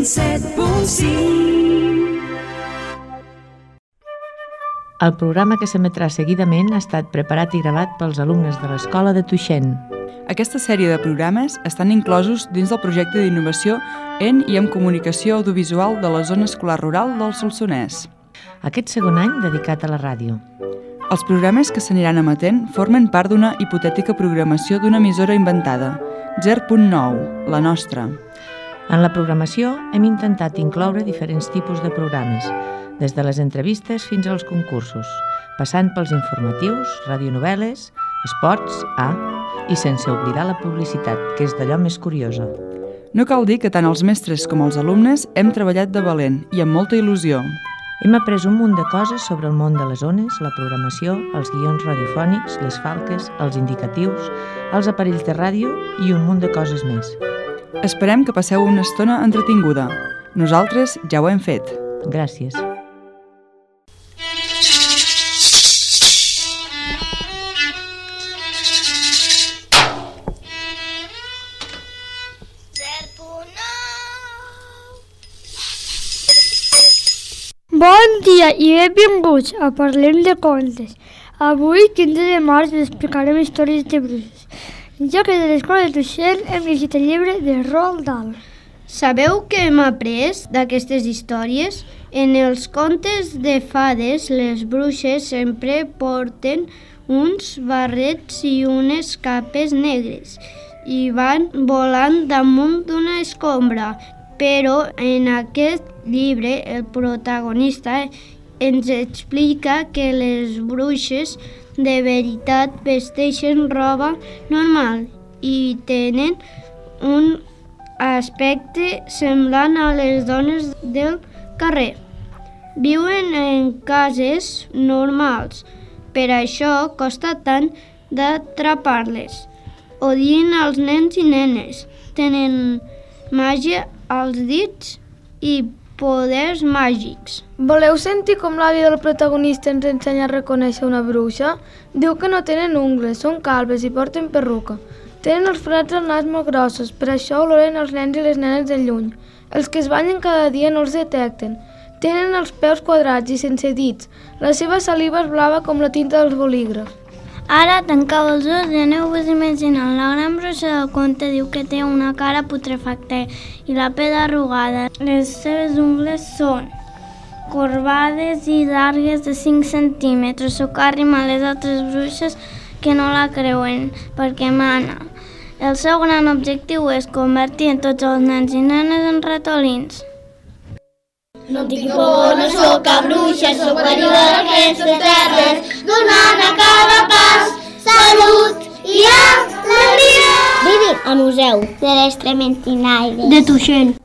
107.5 El programa que s'emetrà seguidament ha estat preparat i gravat pels alumnes de l'Escola de Tuixent. Aquesta sèrie de programes estan inclosos dins del projecte d'innovació en i en comunicació audiovisual de la zona escolar rural del Solsonès. Aquest segon any dedicat a la ràdio. Els programes que s'aniran emetent formen part d'una hipotètica programació d'una emissora inventada, 0.9, la nostra. En la programació hem intentat incloure diferents tipus de programes, des de les entrevistes fins als concursos, passant pels informatius, radionovel·les, esports, A, i sense oblidar la publicitat, que és d'allò més curiosa. No cal dir que tant els mestres com els alumnes hem treballat de valent i amb molta il·lusió. Hem après un munt de coses sobre el món de les zones, la programació, els guions radiofònics, les falques, els indicatius, els aparells de ràdio i un munt de coses més. Esperem que passeu una estona entretinguda. Nosaltres ja ho hem fet. Gràcies. Bon dia i benvinguts a Parlem de Contes. Avui, 15 de març, us explicarem històries de bruixes. Jo que de l'escola de Tuixent hem llegit el llibre de Roald Dahl. Sabeu què hem après d'aquestes històries? En els contes de fades, les bruixes sempre porten uns barrets i unes capes negres i van volant damunt d'una escombra però en aquest llibre el protagonista ens explica que les bruixes de veritat vesteixen roba normal i tenen un aspecte semblant a les dones del carrer. Viuen en cases normals, per això costa tant d'atrapar-les. Odien els nens i nenes, tenen màgia als dits i poders màgics. Voleu sentir com l'avi del protagonista ens ensenya a reconèixer una bruixa? Diu que no tenen ungles, són calves i porten perruca. Tenen els forats al nas molt grossos, per això oloren els nens i les nenes de lluny. Els que es banyen cada dia no els detecten. Tenen els peus quadrats i sense dits. La seva saliva és blava com la tinta dels bolígrafs. Ara tancau els ulls i aneu-vos imaginant. La gran bruixa del conte diu que té una cara putrefacta i la pell arrugada. Les seves ungles són corbades i llargues de 5 centímetres. Socarrima les altres bruixes que no la creuen perquè mana. El seu gran objectiu és convertir en tots els nens i nenes en ratolins. No tinc por, no sóc cap bruixa, sóc període d'aquestes terres, donant a cada pas salut i alegria. Vivim al Museu de les Trementinaires. De Tuixent.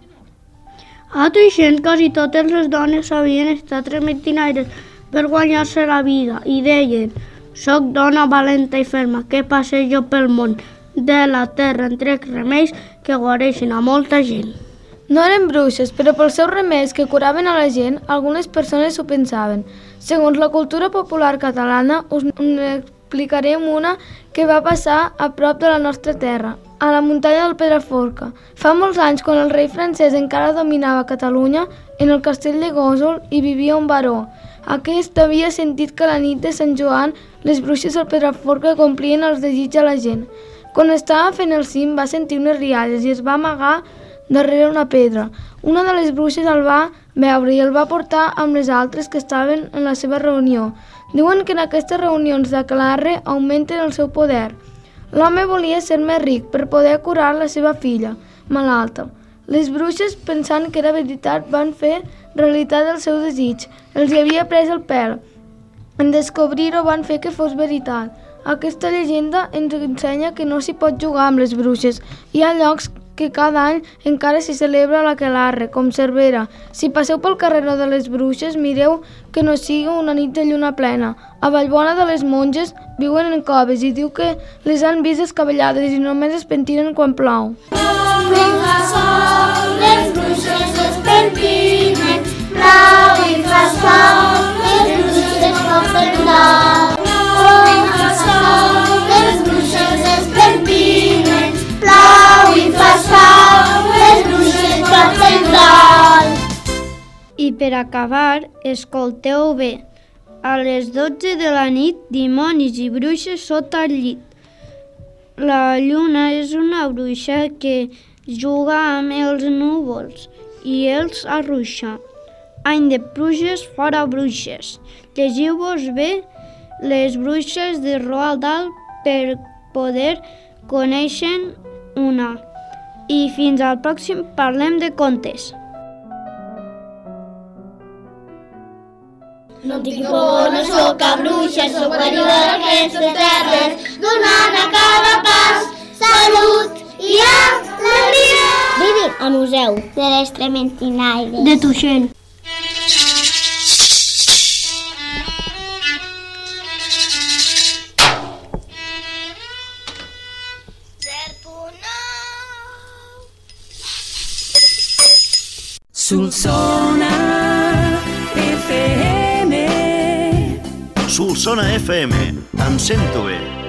A Tuixent quasi totes les dones sabien estar trementinaires per guanyar-se la vida i deien «Soc dona valenta i ferma que passejo pel món de la terra en trec remeis que guareixen a molta gent». No eren bruixes, però pels seus remeis que curaven a la gent, algunes persones ho pensaven. Segons la cultura popular catalana, us n'explicarem una que va passar a prop de la nostra terra, a la muntanya del Pedraforca. Fa molts anys, quan el rei francès encara dominava Catalunya, en el castell de Gósol hi vivia un baró. Aquest havia sentit que la nit de Sant Joan les bruixes del Pedraforca complien els desitjos a la gent. Quan estava fent el cim va sentir unes rialles i es va amagar darrere una pedra. Una de les bruixes el va veure i el va portar amb les altres que estaven en la seva reunió. Diuen que en aquestes reunions d'aclarre augmenten el seu poder. L'home volia ser més ric per poder curar la seva filla, malalta. Les bruixes, pensant que era veritat, van fer realitat el seu desig. Els hi havia pres el pèl. En descobrir-ho van fer que fos veritat. Aquesta llegenda ens ensenya que no s'hi pot jugar amb les bruixes. Hi ha llocs que cada any encara s'hi celebra la Quelarre, com Cervera. Si passeu pel carreró de les Bruixes, mireu que no sigui una nit de lluna plena. A Vallbona de les monges viuen en coves i diu que les han vist escabellades i només es pentinen quan plou. Quan fa sol, per acabar, escolteu bé. A les 12 de la nit, dimonis i bruixes sota el llit. La lluna és una bruixa que juga amb els núvols i els arruixa. Any de pluges, fora bruixes. Llegiu-vos bé les bruixes de Roald Dahl per poder conèixer una. I fins al pròxim parlem de contes. No tinc por, no sóc cap bruixa, sóc període d'aquestes terres, donant a cada pas salut i alegria. Vivim al Museu de les Trementinaires. De Tuixent. Solsona Solsona FM, em sento bé.